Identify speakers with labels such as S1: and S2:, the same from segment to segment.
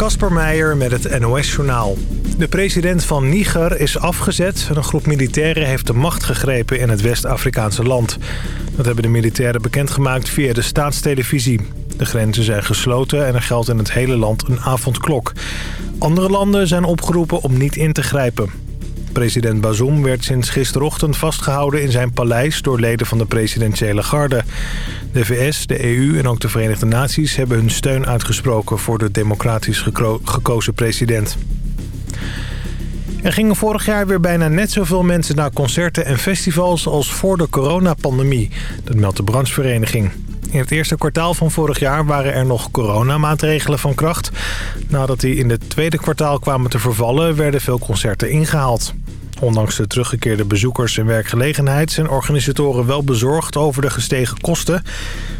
S1: Kasper Meijer met het NOS-journaal. De president van Niger is afgezet en een groep militairen heeft de macht gegrepen in het West-Afrikaanse land. Dat hebben de militairen bekendgemaakt via de staatstelevisie. De grenzen zijn gesloten en er geldt in het hele land een avondklok. Andere landen zijn opgeroepen om niet in te grijpen. President Bazoum werd sinds gisterochtend vastgehouden in zijn paleis... door leden van de presidentiële garde. De VS, de EU en ook de Verenigde Naties hebben hun steun uitgesproken... voor de democratisch gekozen president. Er gingen vorig jaar weer bijna net zoveel mensen naar concerten en festivals... als voor de coronapandemie. Dat meldt de branchevereniging. In het eerste kwartaal van vorig jaar waren er nog coronamaatregelen van kracht. Nadat die in het tweede kwartaal kwamen te vervallen... werden veel concerten ingehaald. Ondanks de teruggekeerde bezoekers en werkgelegenheid... zijn organisatoren wel bezorgd over de gestegen kosten.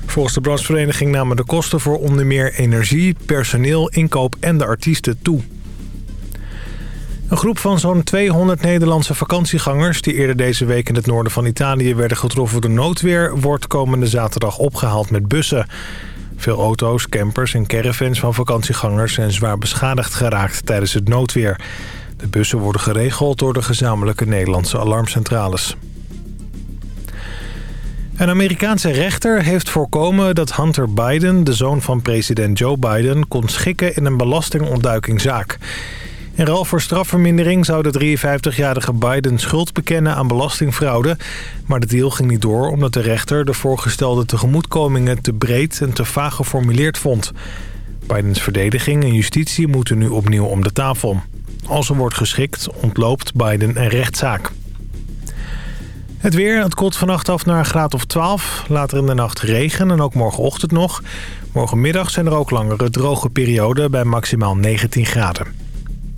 S1: Volgens de branchevereniging namen de kosten voor onder meer energie, personeel, inkoop en de artiesten toe. Een groep van zo'n 200 Nederlandse vakantiegangers... die eerder deze week in het noorden van Italië werden getroffen door noodweer... wordt komende zaterdag opgehaald met bussen. Veel auto's, campers en caravans van vakantiegangers... zijn zwaar beschadigd geraakt tijdens het noodweer. De bussen worden geregeld door de gezamenlijke Nederlandse alarmcentrales. Een Amerikaanse rechter heeft voorkomen dat Hunter Biden, de zoon van president Joe Biden... kon schikken in een belastingontduikingzaak. In ruil voor strafvermindering zou de 53-jarige Biden schuld bekennen aan belastingfraude. Maar de deal ging niet door omdat de rechter de voorgestelde tegemoetkomingen te breed en te vaag geformuleerd vond. Bidens verdediging en justitie moeten nu opnieuw om de tafel. Als er wordt geschikt, ontloopt Biden een rechtszaak. Het weer, het koelt vannacht af naar een graad of 12. Later in de nacht regen en ook morgenochtend nog. Morgenmiddag zijn er ook langere droge perioden bij maximaal 19 graden.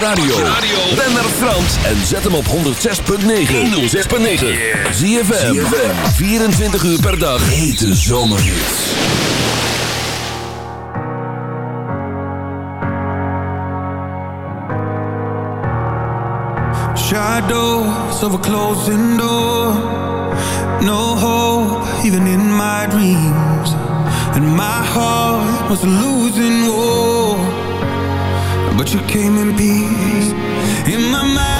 S2: Radio, ben naar Frans en zet hem op 106.9. 106.9. Zie je 24 uur per dag. Hete zomerhits.
S3: Shadows of a closing door. No hope, even in my dreams. And my heart was losing war But you came in peace. In my mind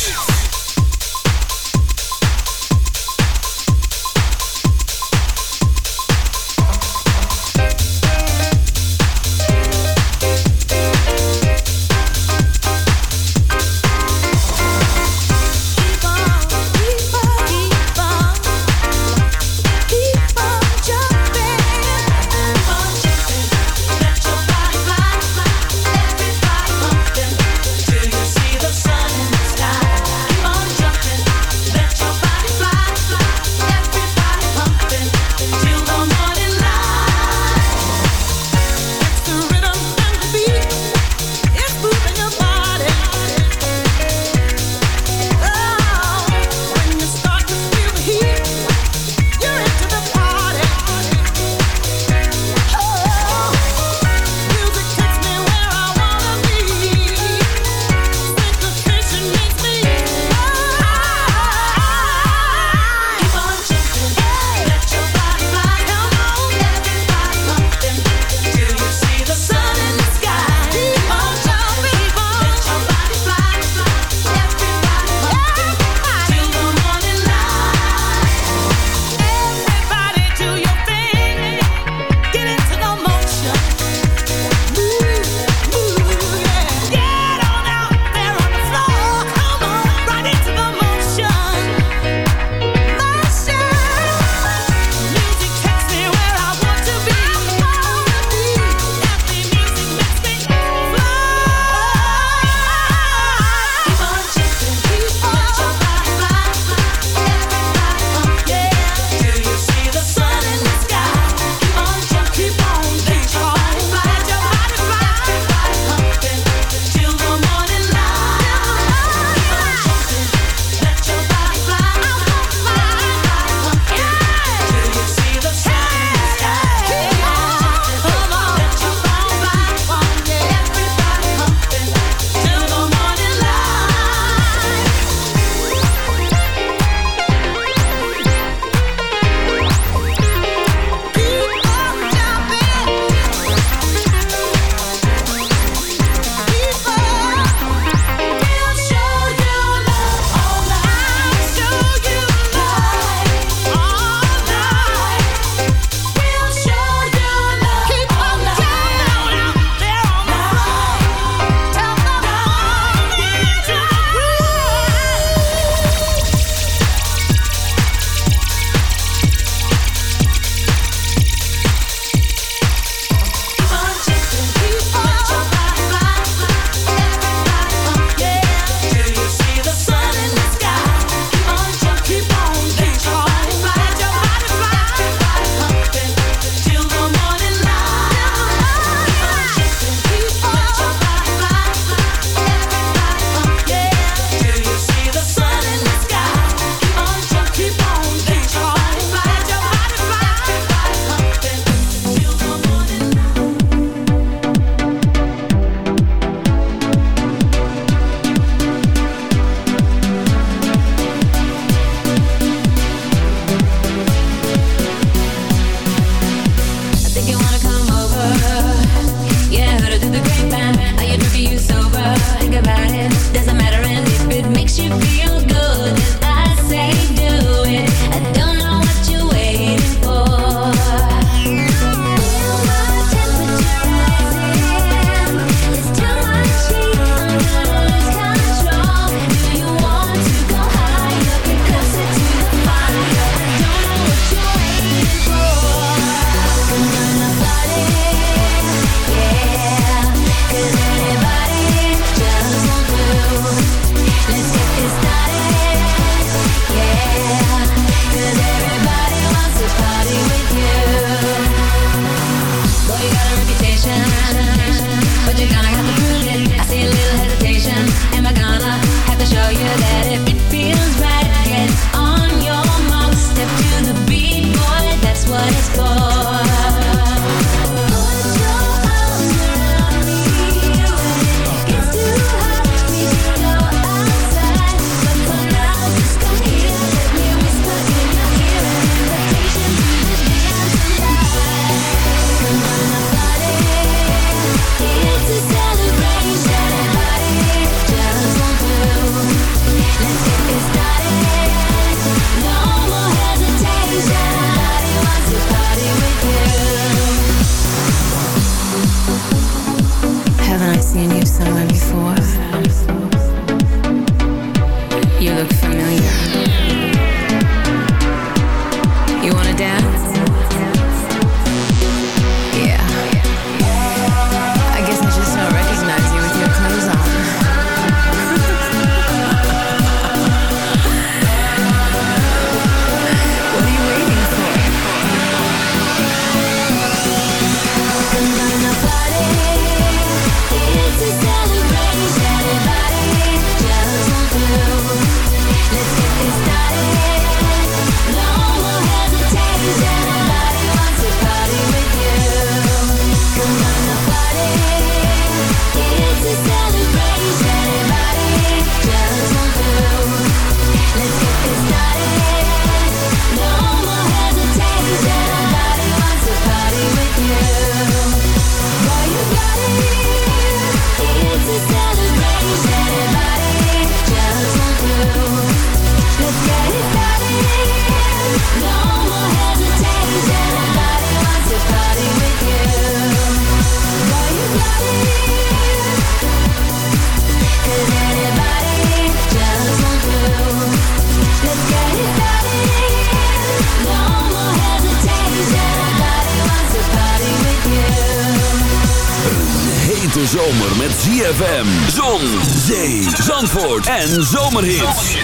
S2: Zomer met ZFM. Zon, zee, zandvoort en zomerhits.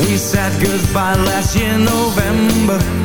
S4: We said goodbye last year November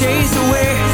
S4: chase away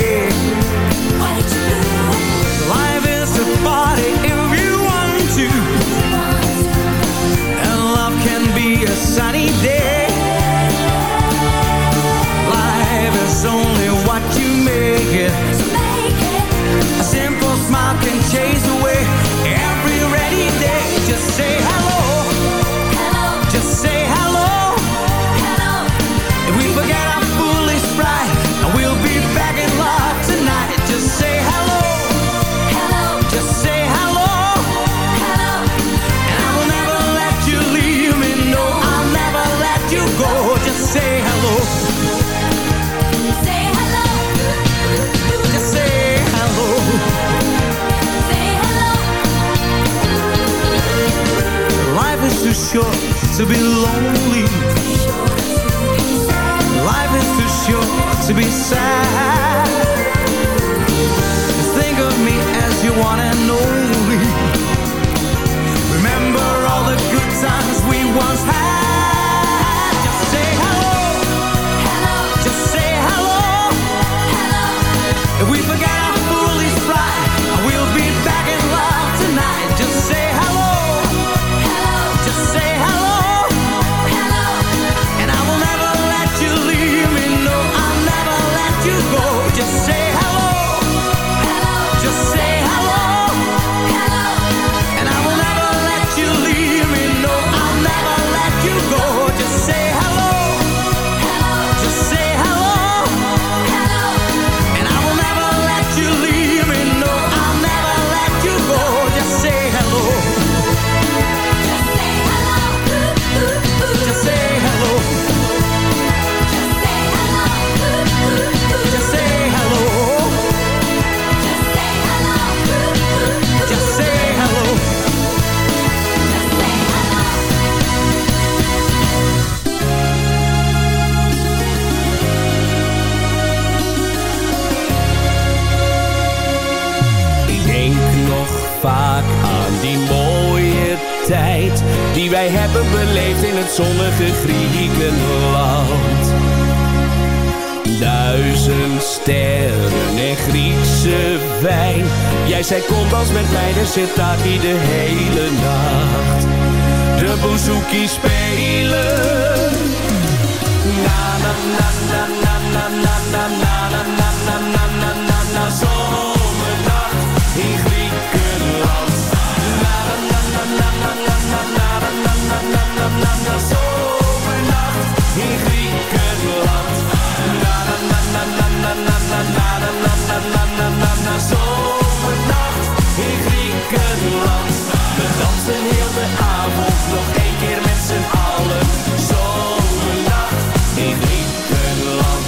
S5: Jij zei als met mij de sitaki de hele nacht De bouzouki spelen Na na na na na na na na na na na na na na na zomernacht in Griekenland. Na na na na na na na na na na na na na na na zomernacht in Griekenland. Na na na na na na na na na na na na na na we dansen heel de avond, nog één keer met z'n allen. Zomernacht in Griekenland.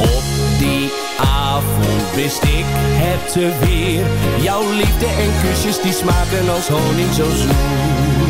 S4: Op die avond wist ik het weer. Jouw liefde en kusjes die smaken als honing zo zo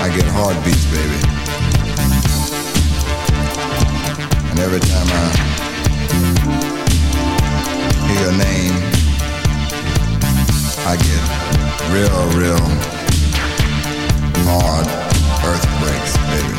S6: I get heartbeats, baby. And every time I hear your name, I get real, real hard earthquakes, baby.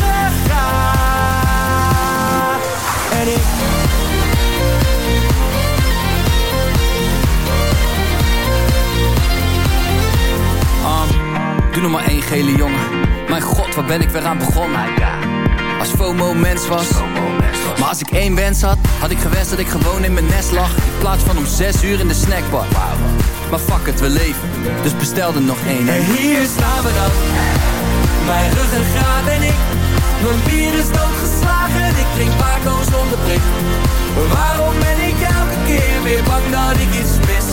S7: gele jongen. Mijn god, waar ben ik weer aan begonnen? Als FOMO mens was. Maar als ik één wens had, had ik gewenst dat ik gewoon in mijn nest lag. In plaats van om zes uur in de snackbar. Maar fuck het, we leven. Dus bestel er nog één.
S8: En hier staan we dan. Mijn ruggengraat en ik. Mijn bier is doodgeslagen. Ik drink Paco zonder prik. Waarom ben ik elke keer weer bang dat ik iets mis?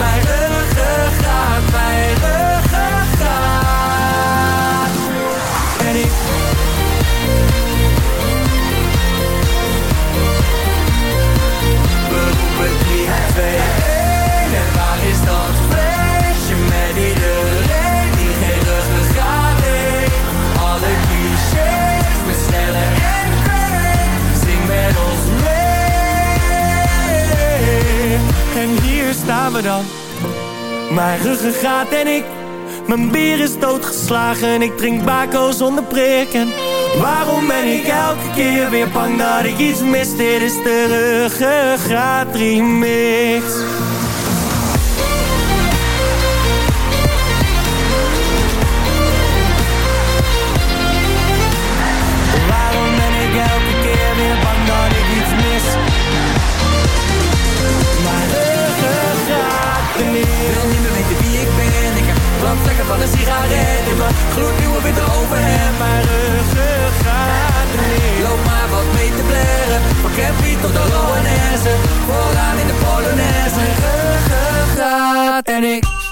S8: Mijn ruggengraat, mijn ruggengraat. 3, 2, 1 En waar is dat feestje met iedereen die geen ruggengraat heeft? Alle clichés met sneller en kwijt. Zing met ons mee. En hier staan we dan. Mijn ruggengraat en ik. Mijn bier is doodgeslagen. Ik drink bako zonder prikken. Waarom ben ik elke keer weer bang dat ik iets mis? Dit is de ruggengraat remix. Waarom ben ik elke keer weer bang dat ik iets mis? Mijn ruggengraat remix.
S4: wil niet meer weten wie ik ben Ik heb brandvlekken van een sigaret In mijn gloednieuwe witte overhemd tot de Loanesse Vooraan in de Polonaise
S8: Ruggengraat en ik.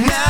S3: Now